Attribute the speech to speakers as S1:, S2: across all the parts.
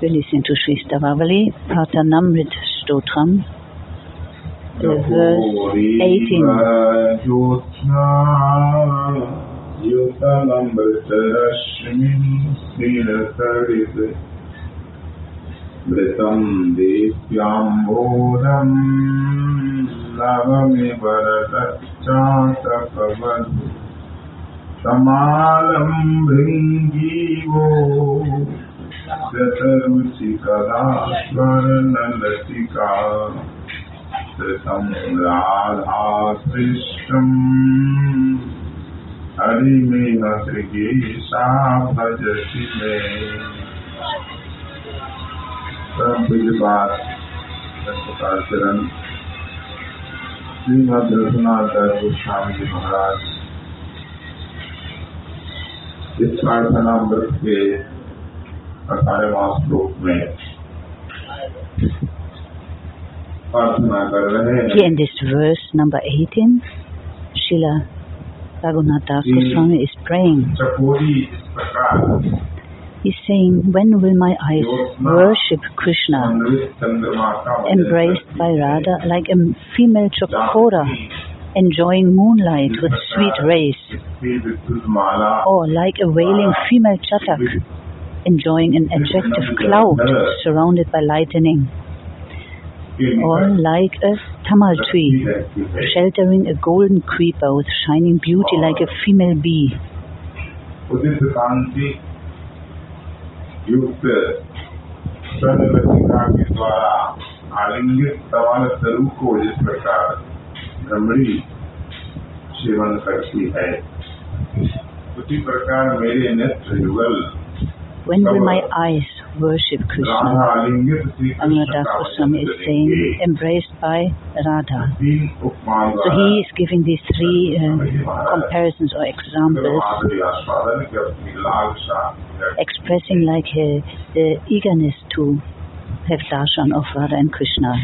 S1: We listen to Sri Stavavali, Prarthanamrit Stotram, verse 18.
S2: शतरुचिकदा स्वर्णलतिका कृतं राधाकृष्णम् हरिमेह कृगेशा भजति मे। चरण श्रीमद रघुनाथ गोस्वामी जी महाराज, इस प्रार्थना व्रत के अठारहवा में प्रार्थना कर रहे हैं
S1: in this verse number 18 Srila Raghunath Goswami is praying. He's saying, when will my eyes worship Krishna, embraced by Radha like a female chakora enjoying moonlight with sweet rays, or like a wailing female chatak enjoying an adjective cloud surrounded by lightning,
S2: के
S1: or
S2: निकट
S1: like a tamal tree,
S2: रहती है
S1: sheltering a golden creeper with shining beauty like a female bee.
S2: उदित कांति युक्त स्वर्णलतिका के द्वारा आलिंगित सवाल स्वरूप को जिस प्रकार भ्रमणी सेवन करती है उसी प्रकार मेरे नेत्र युगल
S1: when will my eyes worship Krishna?
S2: Amarada
S1: Goswami is saying, embraced by Radha. So he is giving these three uh, comparisons or examples, expressing like uh, the eagerness to have darshan of Radha and Krishna.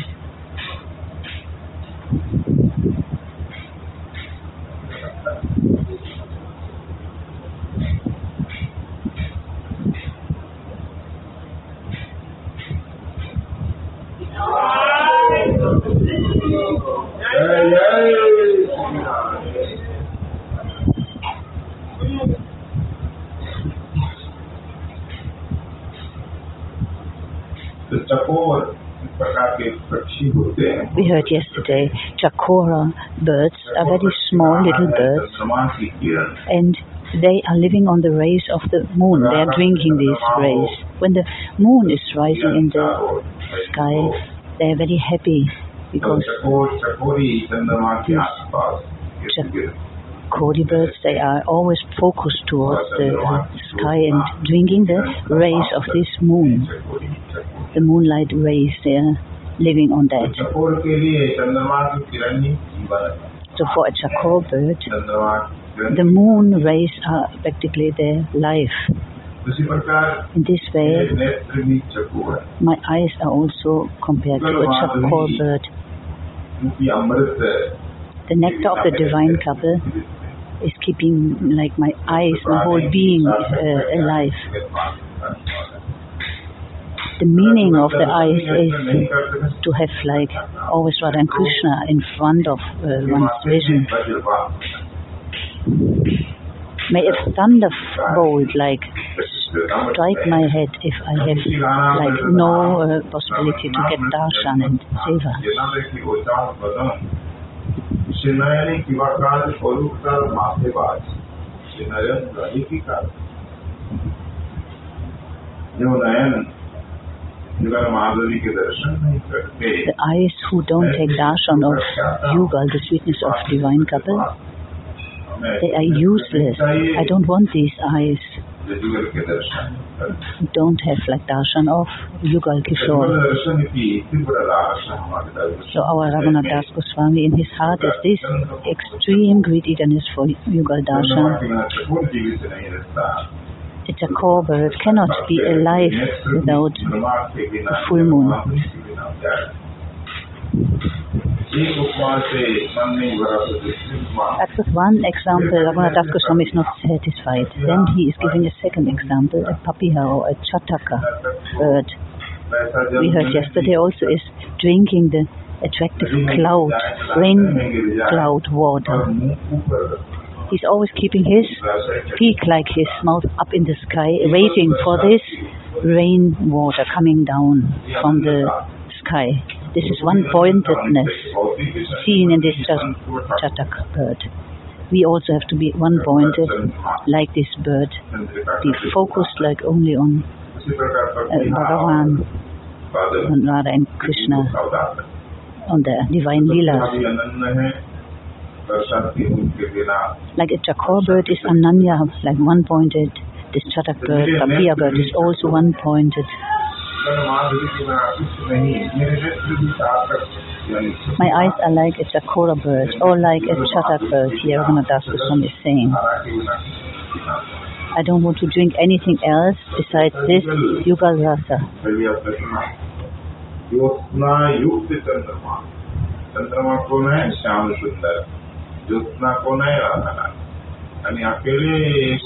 S1: we heard yesterday, chakora birds are very small little birds and they are living on the rays of the moon. They are drinking these rays. When the moon is rising in the sky, they are very happy because Chakori birds, they are always focused towards the uh, sky and drinking the rays of this moon, the moonlight rays. They are living on that. So for a chakor bird, the moon rays are practically their life. In this way, my eyes are also compared to a chakor bird. The nectar of the divine couple is keeping like my eyes, my whole being uh, alive the meaning of the eyes is to have like always Radha and Krishna in front of uh, one's vision. May a thunderbolt like strike my head if I have like no uh, possibility to get darshan and seva.
S2: যেমন
S1: the eyes who don't take darshan of yoga, the sweetness of divine couple, they are useless. I don't want these eyes. Don't have like darshan of Yugal Kishore. So our Ramana Das Goswami in his heart is this extreme greediness for Yugal Darshan.
S2: It's
S1: a core cannot be alive without a full moon. That was one example. Raghunath Das Goswami is not satisfied. Then he is giving a second example, a papiha or a chataka bird. We heard yesterday also is drinking the attractive cloud, rain cloud water. He's always keeping his beak like his mouth up in the sky, waiting for this rainwater coming down from the sky. This is one pointedness seen in this chatak bird. We also have to be one pointed like this bird, be focused like only on uh, Bhagavan, Radha and Krishna, on the divine Leelas. Like a chakor bird is Ananya, like one pointed. This chatak bird, Kapiya bird is also one pointed.
S2: मैं माधुरी के बिना कुछ नहीं मेरे नेत्र भी सार्थक यानी
S1: My eyes are like a chakora bird or like a chatak bird, here Raghunath Goswami is saying.
S2: धारा के बिना कुछ नहीं।
S1: I don't want to drink anything else besides this Yugal Rasa.
S2: चलिए अब दर्शना ज्योत्ना युक्त चंद्रमा चंद्रमा कौन है श्याम सुंदर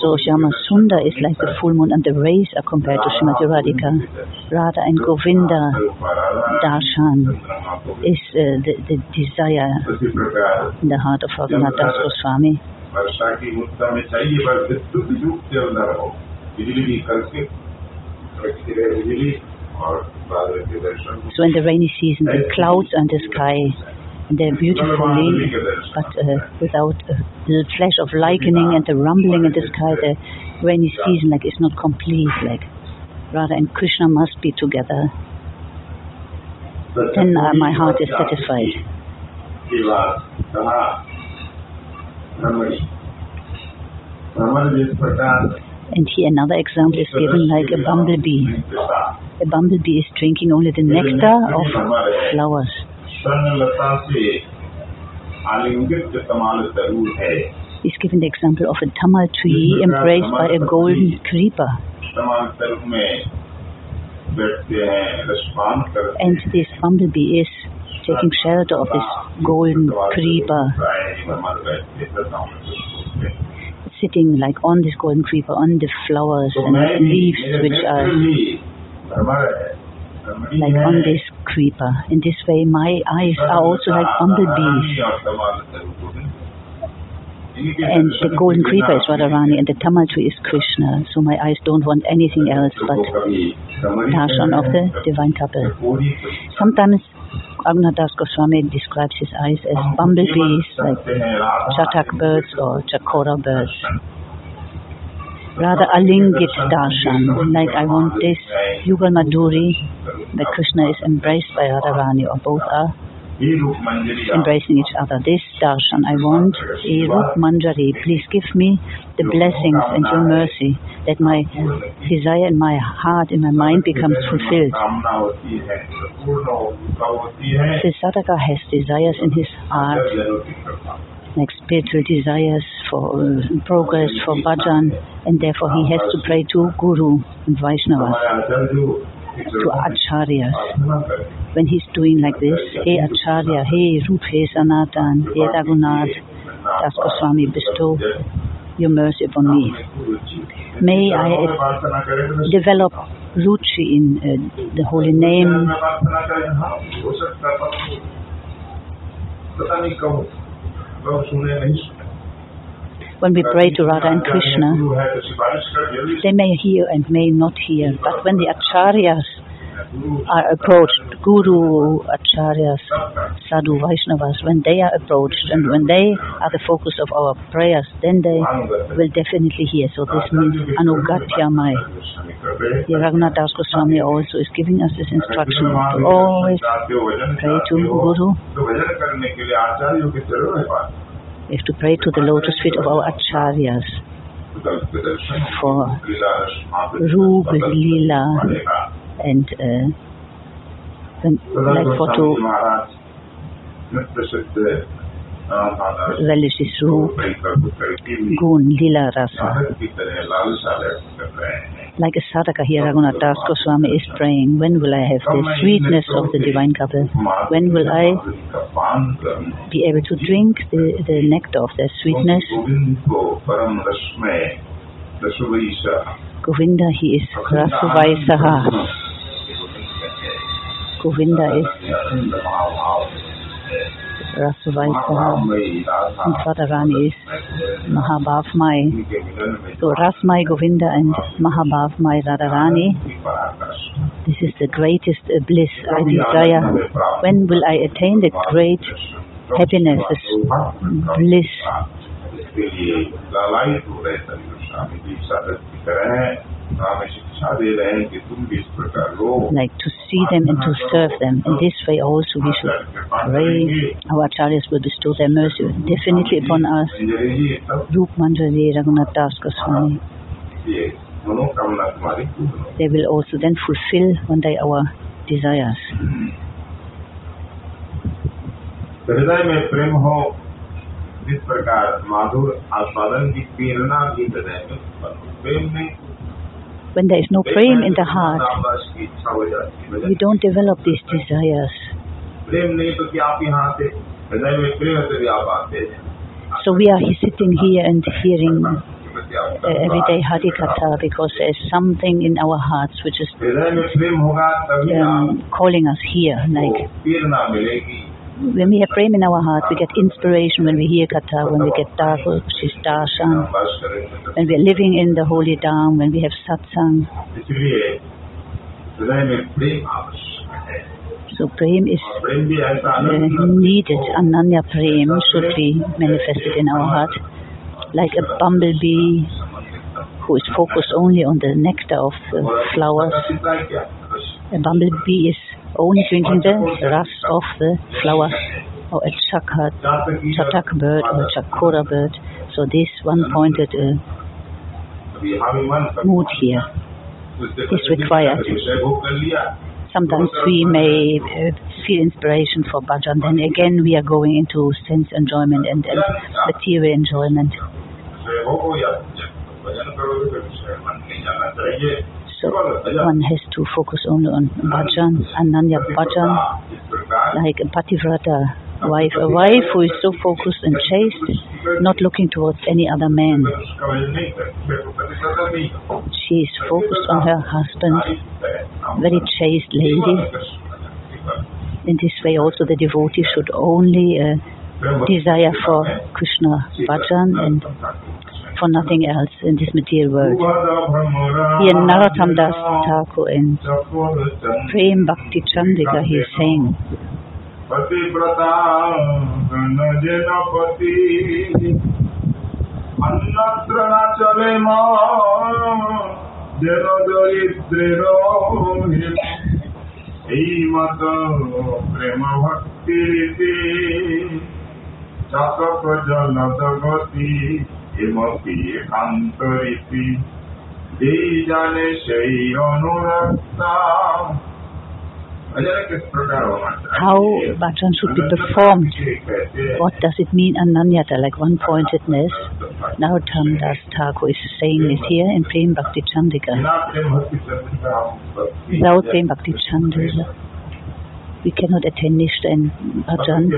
S1: so Shama Sunda is like the full moon and the rays are compared to Srimati Radhika. Radha and Govinda Darshan is uh, the, the, desire in the heart of Raghunath Das Goswami. So in the rainy season, the clouds and the sky they're beautifully, but uh, without uh, the flash of lightning and the rumbling in the sky, the rainy season like is not complete. Like Radha and Krishna must be together. Then uh, my heart is satisfied. And here another example is given like a bumblebee. A bumblebee is drinking only the nectar of flowers.
S2: स्वर्ण लता से आलिंगित कमाल जरूर है
S1: He's given the example of a tamal tree embraced by a golden creeper.
S2: कमाल तरुण में बैठते हैं रसपान करते
S1: And this bumblebee is taking shelter of this golden creeper,
S2: भ्रमण बैठते हैं
S1: sitting like on this golden creeper, on the flowers
S2: तो
S1: and
S2: मैं भी
S1: leaves
S2: मेरे
S1: which
S2: नेत्र
S1: are
S2: भी भ्रमण है भ्रमणी
S1: like
S2: है।
S1: on this creeper. In this way, my eyes are also like bumblebees. And the golden creeper is Radharani and the Tamal tree is Krishna. So my eyes don't want anything else but darshan of the divine couple. Sometimes Agnadas Goswami describes his eyes as bumblebees, like chatak birds or chakora birds rather a lingit darshan, like I want this Yugal Madhuri that Krishna is embraced by Radharani or both are embracing each other. This darshan I want, Erup Manjari, please give me the blessings and your mercy that my desire in my heart, in my mind becomes fulfilled. Sisadaka has desires in his heart like spiritual desires for uh, progress, for bhajan, and therefore he has to pray to Guru and Vaishnavas to acharyas. When he's doing like this, hey acharya, hey Rup, hey Sanatan, hey Raghunath, Das Goswami, bestow your mercy upon me. May I develop ruchi in uh, the holy name. When we pray to Radha and Krishna, they may hear and may not hear, but when the acharyas are approached, guru, acharyas, sadhu, Vaishnavas, when they are approached and when they are the focus of our prayers, then they will definitely hear. So this means anugatyamai. The Raghunath Das Goswami also is giving us this instruction to always pray to Guru. We have to pray to the lotus feet of our acharyas for Rupa
S2: Lila
S1: and uh, the like photo Velishishru Gun Lila Rasa. Like a sadaka here, Raghunath Das Goswami is praying, when will I have the sweetness of the divine couple? When will I be able to drink the, the nectar of their sweetness? Govinda, he is Rasuvaisaha. Govinda is
S2: um, Rasavai
S1: and Radharani is Mahabhavmai. So Rasmai Govinda and Mahabhavmai Radharani. This is the greatest bliss, I desire. When will I attain the great happiness, bliss? Like to see them and to serve them. In this way also we should pray. Our acharyas will bestow their mercy definitely upon us.
S2: Anjali जी ये सब
S1: Rup Manjari Raghunath Das Goswami.
S2: ये मनोकामना तुम्हारी पूर्ण हो
S1: They will also then fulfill one day our desires.
S2: हृदय में प्रेम हो जिस प्रकार माधुर आस्वादन की प्रेरणा भी हृदय में उत्पन्न हो। प्रेम नहीं
S1: when there is no prem in the heart, you don't develop these desires. So we are sitting here and hearing uh, everyday Harikatha because there's something in our hearts which is um, calling us here, like when we have prem in our heart, we get inspiration when we hear Katha, when we get Dharva, Darshan, when we are living in the holy Dham, when we have satsang. So prem is uh, needed. Ananya prem should be manifested in our heart, like a bumblebee who is focused only on the nectar of the flowers. A bumblebee is only drinking the rust of the flower. Or a chakat, chatak bird or chakora bird. So this one-pointed uh, mood here. is required. Sometimes we may uh, feel inspiration for bhajan, then again we are going into sense enjoyment and, and material enjoyment. So one has to focus only on bhajan, ananya bhajan, like a pativrata wife, a wife who is so focused and chaste, not looking towards any other man. She is focused on her husband, very chaste lady. In this way also the devotee should only uh, desire for Krishna bhajan and for nothing else in this material world. Here Narottam Das Thakur in Prem Bhakti Chandrika he is saying
S2: এই মত প্রেম ভক্তি চাতক জলদগতি মতি কান্ত যেই জানে
S1: How bhajan should be performed. What does it mean, Ananyata, like one-pointedness? Now Das Thakur is saying this here in Prem Bhakti Chandrika. Without Prem Bhakti Chandrika, we cannot attain Nishtha Bhajan.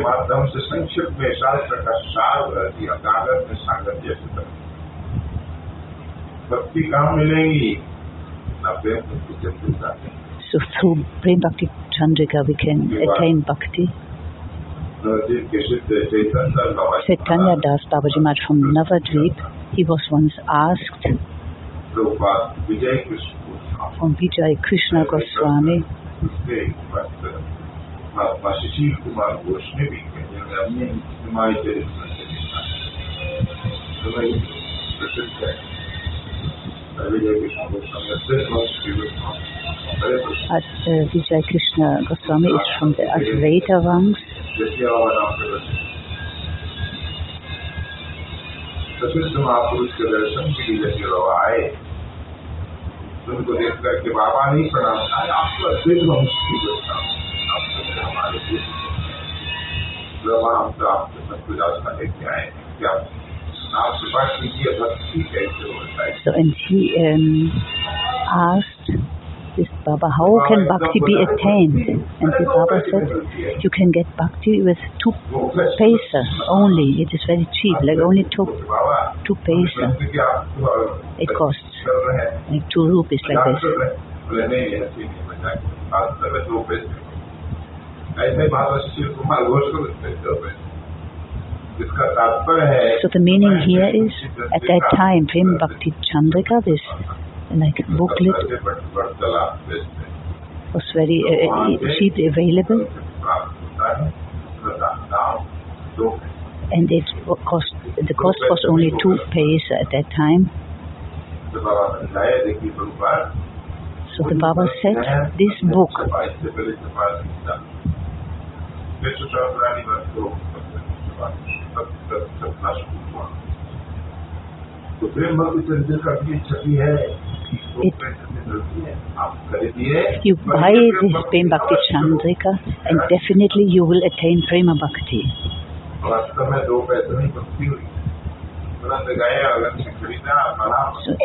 S1: So through Prem Bhakti Chandrika we can attain Bhakti. Chaitanya Das Babaji Maharaj from Navadvip, he was once asked from Vijay Krishna Goswami
S2: Sushil Kumar Ghosh ने भी अपने हिमाई चरित्र प्रसिद्ध है Vijay Krishna Goswami
S1: As uh, Vijay Krishna Goswami is from the Advaita ranks.
S2: प्रसिद्ध महापुरुष के दर्शन के लिए जैसे बाबा आए उनको देख करके बाबा नहीं प्रणाम आए आपको अद्वैत वंश की Goswami
S1: So and he um, asked this Baba, how can bhakti be attained? And this Baba said, you can get bhakti with two paisa only. It is very cheap, like only two, two paisa. It costs like two rupees like this. So the meaning here is, at that time, Prem Bhakti Chandrika, this like booklet was very uh, cheaply available? and it cost the cost was only two paisa at that time. So the Baba said, this book
S2: Wiecie,
S1: you buy this prema Bhakti Chandrika, and definitely you will attain Prema Bhakti. So,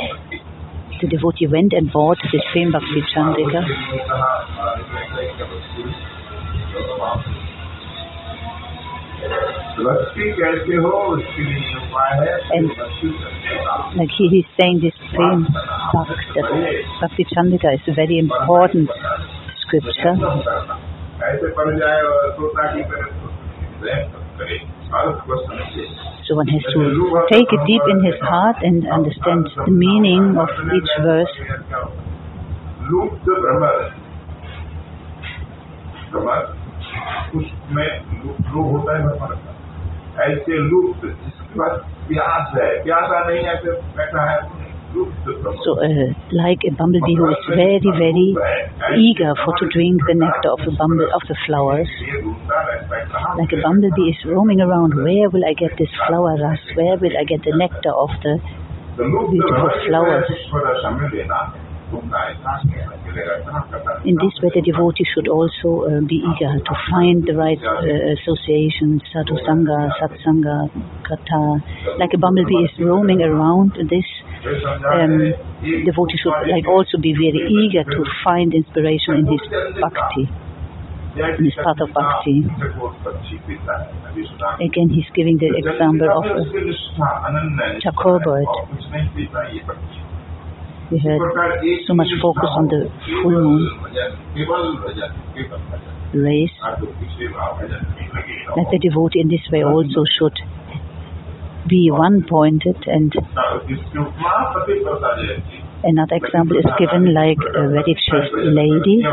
S1: the devotee went and bought this prema Bhakti Chandrika. And like he, he's saying this same. bhakti, bhakti is a very important scripture. So one has to take it deep in his heart and understand the meaning of each verse.
S2: Loop the Brahma. उसमें लुप्त लोग होता है भ्रमर का ऐसे लुप्त जिसके पास प्यास है प्यासा नहीं ऐसे बैठा है लुप्त भ्रमर
S1: So uh, like a bumblebee who is very, very eager for to drink the nectar of the bumble of the flowers.
S2: ये ढूंढता रहता है कहाँ
S1: Like a bumblebee is roaming around, where will I get this flower rust? Where will I get the nectar of the
S2: तो लुप्त
S1: beautiful
S2: भ्रमर के
S1: flowers. In this way, the devotee should also uh, be eager to find the right uh, association, sadhu sangha, satsanga, katha. Like a bumblebee is roaming around this, um, devotee should like also be very eager to find inspiration in his bhakti. In his path of bhakti. Again, he's giving the example of uh, a chakor. We heard so much focus on the full moon rays. Like the devotee in this way also should be one-pointed and another example is given like a very chaste lady.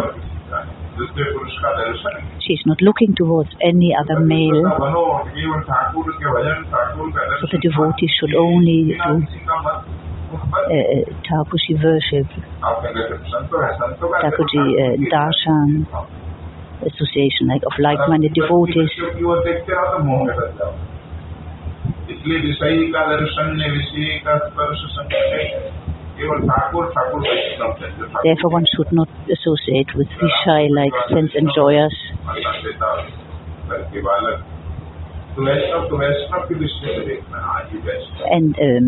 S1: she is not looking towards any other male. So the devotee should only do uh, Thakurji worship, Thakurji uh, darshan, association like of like-minded devotees.
S2: इसलिए विषयी का दर्शन ने विषय का स्पर्श संग केवल ठाकुर ठाकुर वैष्णव है जो Thakur
S1: Therefore, one should not associate with Vishai like sense enjoyers.
S2: माता पिता घर के बालक तो वैष्णव तो वैष्णव की दृष्टि से देखना आज ही वैष्णव
S1: and um,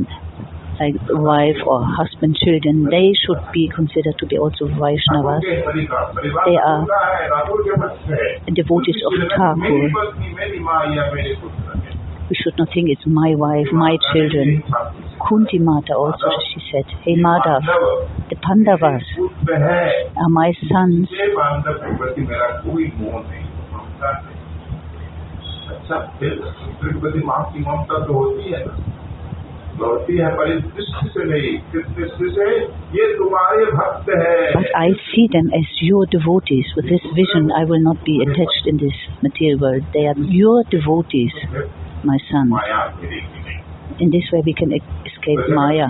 S1: like wife or husband, children, they should be considered to be also Vaishnavas,
S2: के परिवार परिवार
S1: They
S2: तो
S1: are
S2: पूरा है ठाकुर के मत है
S1: devotees of
S2: मेरी
S1: Thakur.
S2: पत्नी मेरी माँ या मेरे पुत्र है
S1: We should not think it's my wife, my children. Kunti Mata also, she said, Hey Madhav, the Pandavas
S2: पुत्र है
S1: are my sons.
S2: ये बांधव के प्रति मेरा कोई मोह नहीं ममता नहीं अच्छा फिर दूसरे के प्रति माँ की ममता तो होती है ना
S1: but I see them as your devotees. With this vision, I will not be attached in this material world. They are your devotees, my
S2: son.
S1: In this way, we can escape Maya.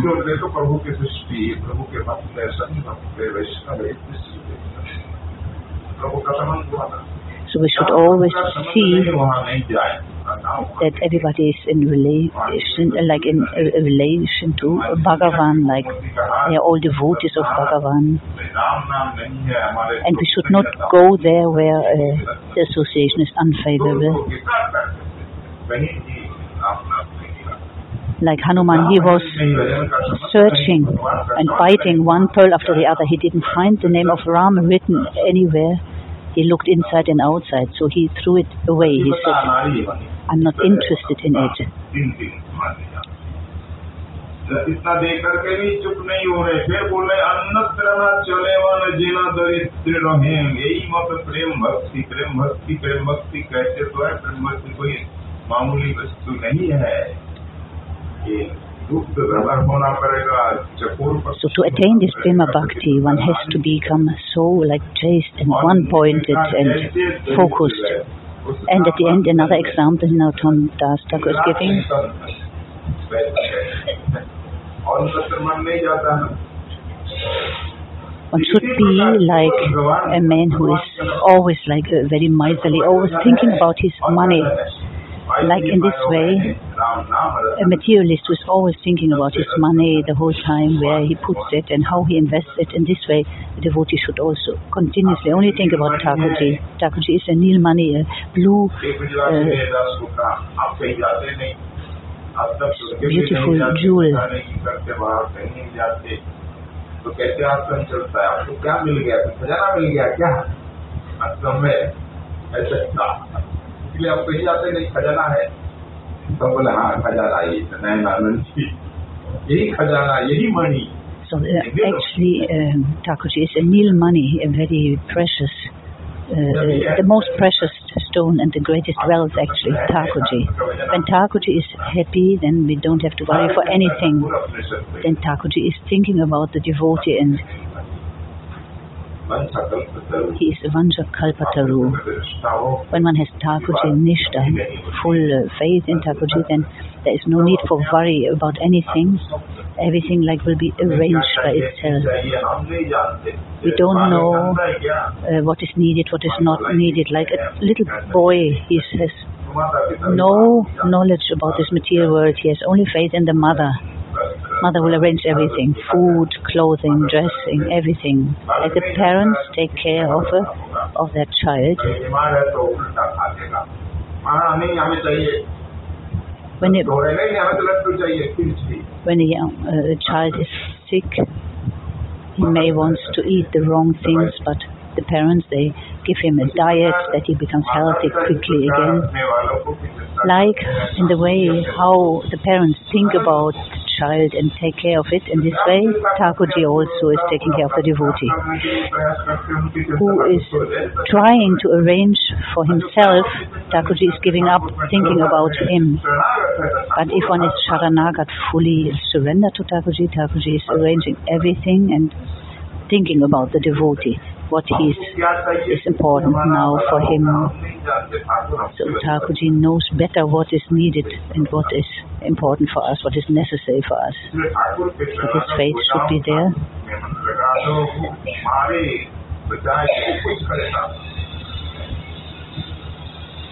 S1: So we should always see that everybody is in relation, like in relation to Bhagavan, like they are all devotees of Bhagavan. And we should not go there where uh, the association is unfavorable. Like Hanuman, he was searching and biting one pearl after the other. He didn't find the name of Ram written anywhere. He looked inside and outside, so he threw it away. He said, I'm not interested in it.
S2: दिन दिन मान लिया इतना देख करके भी चुप नहीं हो रहे फिर बोल रहे अन्नत्र न चले वन जीना दरिद्र रहें यही मत प्रेम भक्ति प्रेम भक्ति प्रेम भक्ति कहते तो है प्रेम भक्ति कोई मामूली वस्तु नहीं है
S1: so to attain this prema bhakti, one has to become so like chaste and one-pointed and focused. And at the end, another example Narottam Das Thakur is giving. One should be like a man who is always like very miserly, always thinking about his money. Like in this way, a materialist who is always thinking about his money the whole time, where he puts it and how he invests it. In this way, the devotee should also continuously only think about Thakurji. Thakurji is a nilmani, a blue, uh, beautiful jewel. So uh, actually, um, is it's a nilmani, a very precious, uh, uh the most precious stone and the greatest wealth actually, Thakurji. When Thakurji is happy, then we don't have to worry for anything. Then Thakurji is thinking about the devotee and he is Vanja Kalpataru. When one has Thakurji Nishta, full faith in Thakurji, then there is no need for worry about anything. Everything like will be arranged by itself. We don't know uh, what is needed, what is not needed. Like a little boy, he has no knowledge about this material world. He has only faith in the mother. Mother will arrange everything, food, clothing, dressing, everything. Like the parents take care of a, of their child. When a, when a young uh, child is sick, he may want to eat the wrong things, but the parents they give him a diet that he becomes healthy quickly again. Like in the way how the parents think about child and take care of it, in this way Thakurji also is taking care of the devotee who is trying to arrange for himself. Thakurji is giving up thinking about him. But if one is Sharanagat fully surrendered to Thakurji, Thakurji is arranging everything and thinking about the devotee what is, is important now for him. So Thakurji knows better what is needed and what is important for us, what is necessary for us. But his faith should be there.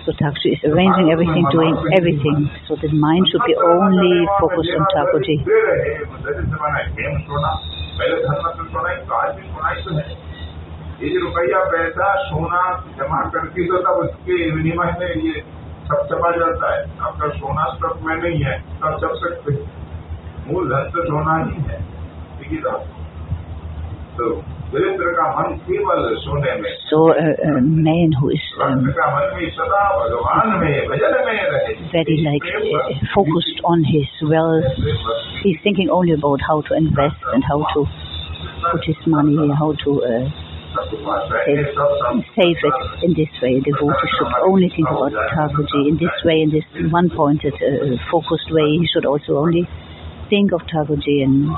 S1: So Thakurji is arranging everything, doing everything. So the mind should be only focused on Thakurji.
S2: ये जो रुपया पैसा सोना जमा करती तो तब उसके विनिमय में ये सब चमा जाता है। आपका सोना स्टॉक में नहीं है तब चल सकते मूल धन तो सोना ही है ठीक है तो वीरेंद्र का मन केवल सोने में
S1: so man who is very like focused on his wealth he thinking only about how to invest and how to put his money and how save it in this way. The devotee should only think about Thakurji in this way, in this one-pointed, uh, focused way. He should also only think of Thakurji. And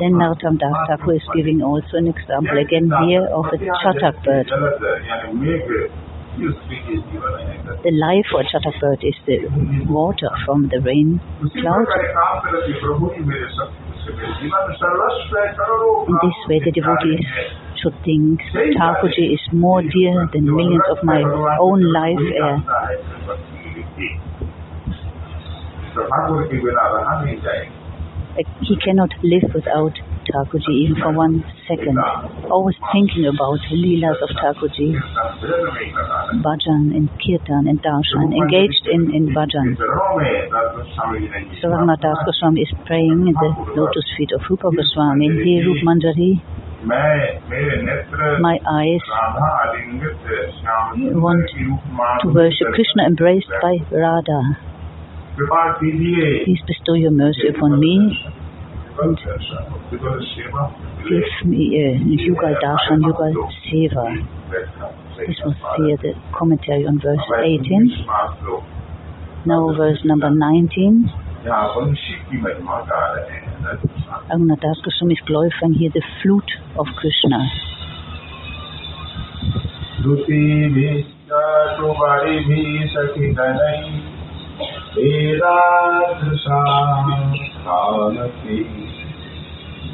S1: then Narottam Das Thakur is giving also an example again here of a chatak bird. The life for a chatak bird is the water from the rain cloud. In this way, the devotees should think Thakurji is more dear than millions of my own life air. He cannot live without Thakurji even for one second. Always thinking about the Leelas of Thakurji, bhajan and kirtan and darshan, engaged in, in bhajan. So Goswami is praying in the lotus feet of Rupa Goswami. He, Rup Manjari, my eyes want to worship Krishna embraced by Radha. Please bestow your mercy upon me Give me uh, Yugal Darshan, Yugal Seva. This was here the commentary on verse 18. Now verse number 19. Agnadas Goswami is glorifying here the flute of Krishna.
S2: Dutibhi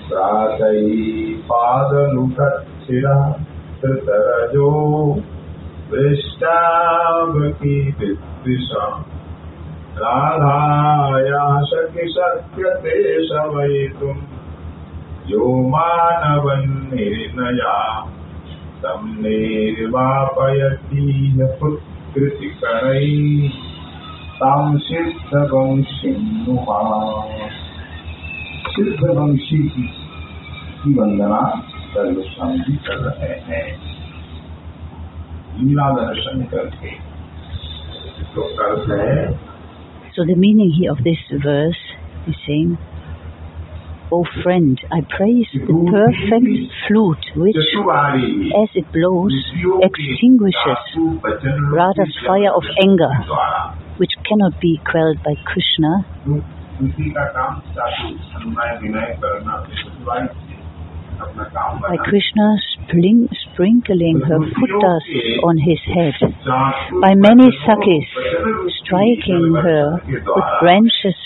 S2: प्रातैपादनुभक्षिर कृतरजो वृष्टावकी दृष्टिषा राधाया शकि सत्यशवयितुम् यो मानवन्निर्णया। तं निर्वापयती न तां सां सिद्धकं सिद्धवंशी की, की वंदना सर्वस्वामी जी कर रहे हैं लीला दर्शन करके तो अर्थ है
S1: So the meaning here of this verse is saying, O friend, I praise the perfect flute which,
S2: चतुवारी
S1: as it blows, extinguishes Radha's fire of anger,
S2: द्वारा
S1: which cannot be quelled by Krishna,
S2: उसी का काम चातु अन्याय विनय करना चतुवारी से अपना काम
S1: by
S2: बना
S1: Krishna spring, sprinkling her futtas on his head,
S2: चातु
S1: by many sakis striking her with branches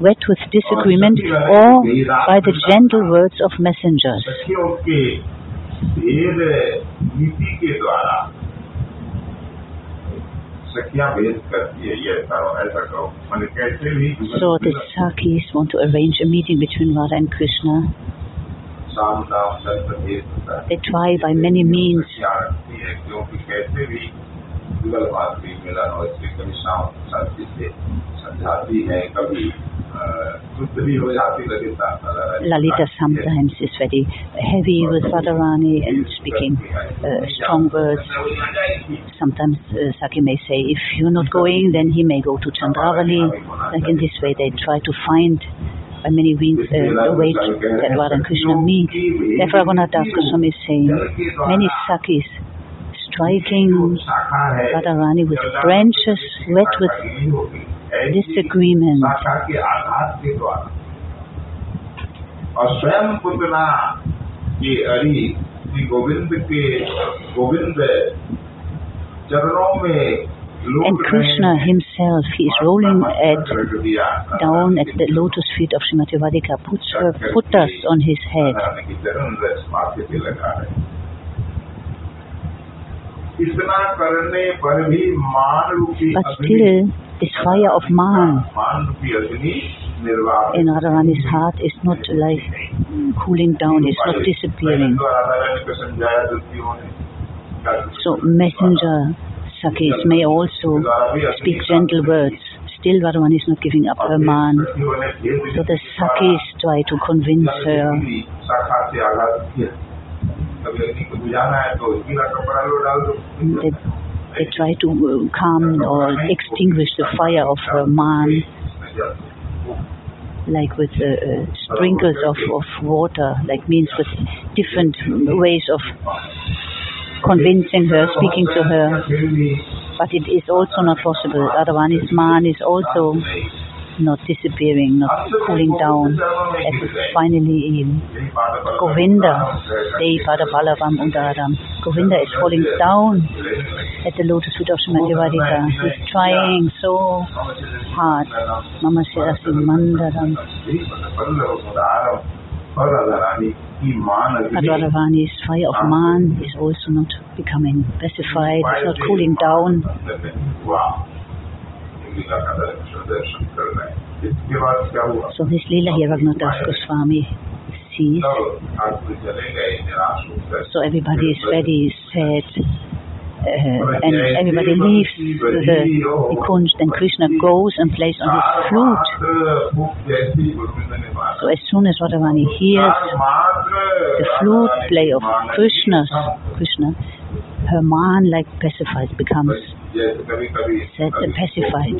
S1: wet with disagreement, or by the gentle words of messengers. So the Sakis want to arrange a meeting between Radha and Krishna. They try by many means
S2: सखियां रखती है क्योंकि कैसे भी जुगल बात भी मिलन हो इसलिए कभी शाम शांति से समझाती है कभी अ, शुद्ध भी हो जाती लगे
S1: Lalita sometimes is very heavy with Radharani and speaking uh, strong words. Sometimes uh, Saki may say, if you're not going, then he may go to Chandravali. Like in this way, they try to find by many means uh, a way to, that Radha and Krishna meet. Therefore, Raghunath Das Goswami is saying, many Sakis striking
S2: शाखा है
S1: Radharani with branches wet with disagreement.
S2: शाखा के आघात के द्वारा और स्वयं पुतना ये अरी श्री गोविंद के गोविंद चरणों में लोक
S1: And Krishna himself, he is rolling at down at the lotus feet of Srimati Radhika, puts her puttas on his head. But still, this fire of man in Radharani's heart is not like cooling down, it's not disappearing. So messenger Sakis may also speak gentle words. Still Radharani is not giving up her man. So the Sakis try to convince her. They, they try to uh, calm or extinguish the fire of a man like with uh, uh sprinkles of, of water, like means with different ways of convincing her, speaking to her. But it is also not possible. Otherwise, man is also not disappearing, not cooling down. As finally in Govinda, Depada Balaram Udaram, Govinda is falling down at the lotus feet of Srimati Radhika. He's trying so hard. Mama Sirasi Mandaram. Radharani's fire of man is also not becoming pacified, it's not cooling down. So his Leela here, Goswami sees. So everybody is very sad uh, and everybody leaves the, the Kunj. Then Krishna goes and plays on his flute. So as soon as Radharani hears the flute play of Krishna, Krishna, her man like pacified, becomes sad and pacified.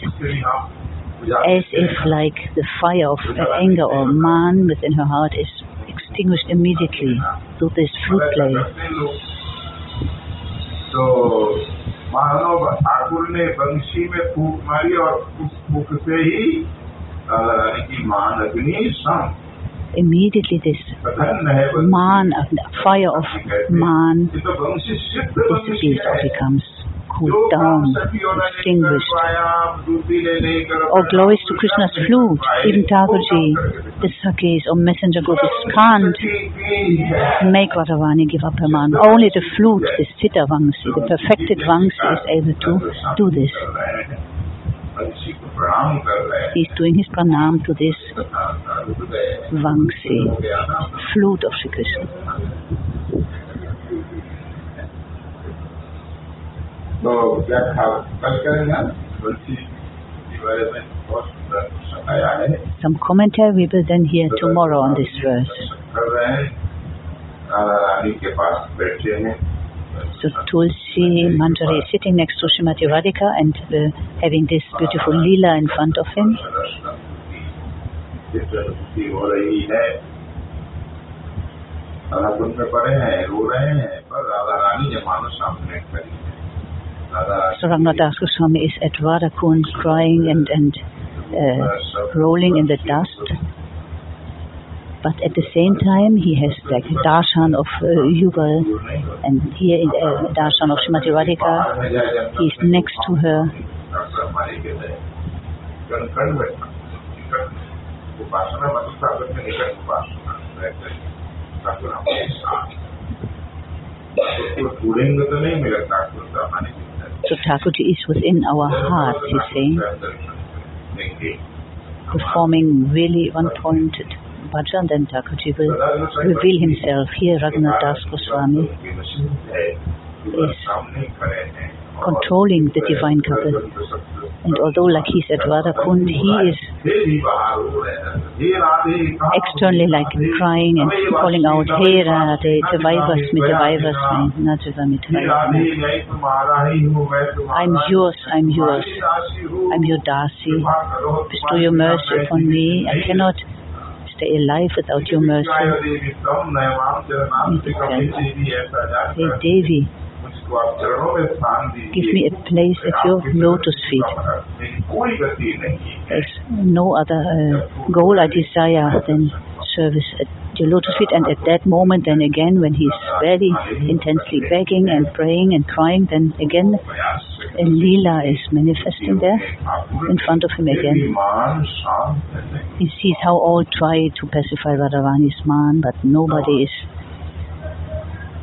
S1: as if like the fire of anger or man within her heart is extinguished immediately through this flute play.
S2: तो मानो ठाकुर ने बंशी में फूक मारी और उस फूक से ही राधा रानी की मान अग्नि सम
S1: immediately this man, fire of man disappears or becomes cooled down, extinguished.
S2: All
S1: glories to Krishna's flute, even Thakurji, the Sakhis or messenger gopis can't make Radharani give up her man. Only the flute, the Siddha Vangsi, the perfected Vangsi is able to do this. He's doing his pranam to this Vangsi, flute of Sri Krishna.
S2: So that how
S1: some commentary we will then hear tomorrow on this verse. So Tulsi Manjari sitting next to Srimati Radhika and uh, having this beautiful lila in front of him. So Raghunath Das Goswami is at Radha crying and, and uh, rolling in the dust. But at the same time, he has like darshan of uh, Yugal, and here in uh, darshan of Shrimati Radhika, he is next to her. So Thakurji is within our hearts, he's saying, performing really one-pointed Bhajan then Thakurji will reveal himself. Here Raghunath Das Goswami is controlling the divine couple. And although like he said Radha Kund, he is externally like crying and calling out, Hey Radhe, Tavaivasmi, Tavaivasmi, Najivami, Tavaivasmi. I'm yours, I'm yours. I'm your Dasi. Bestow your mercy upon me. I cannot stay alive without your mercy. Hey Devi, give me a place at your lotus feet. There's no other uh, goal I desire than service at your lotus feet. And at that moment, then again, when he's very intensely begging and praying and crying, then again, a lila is manifesting there in front of him again. He sees how all try to pacify Radharani's man, but nobody is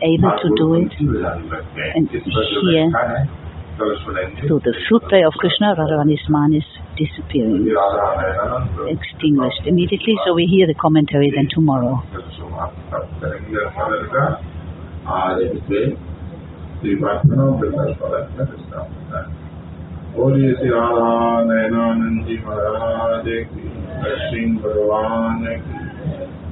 S1: able to do it. And here, through the fruit play of Krishna, Radharani's man is disappearing, extinguished immediately. So we hear the commentary then tomorrow.
S2: बोलिए श्री राधा नैनानंद जी महाराज की सिंह भगवान की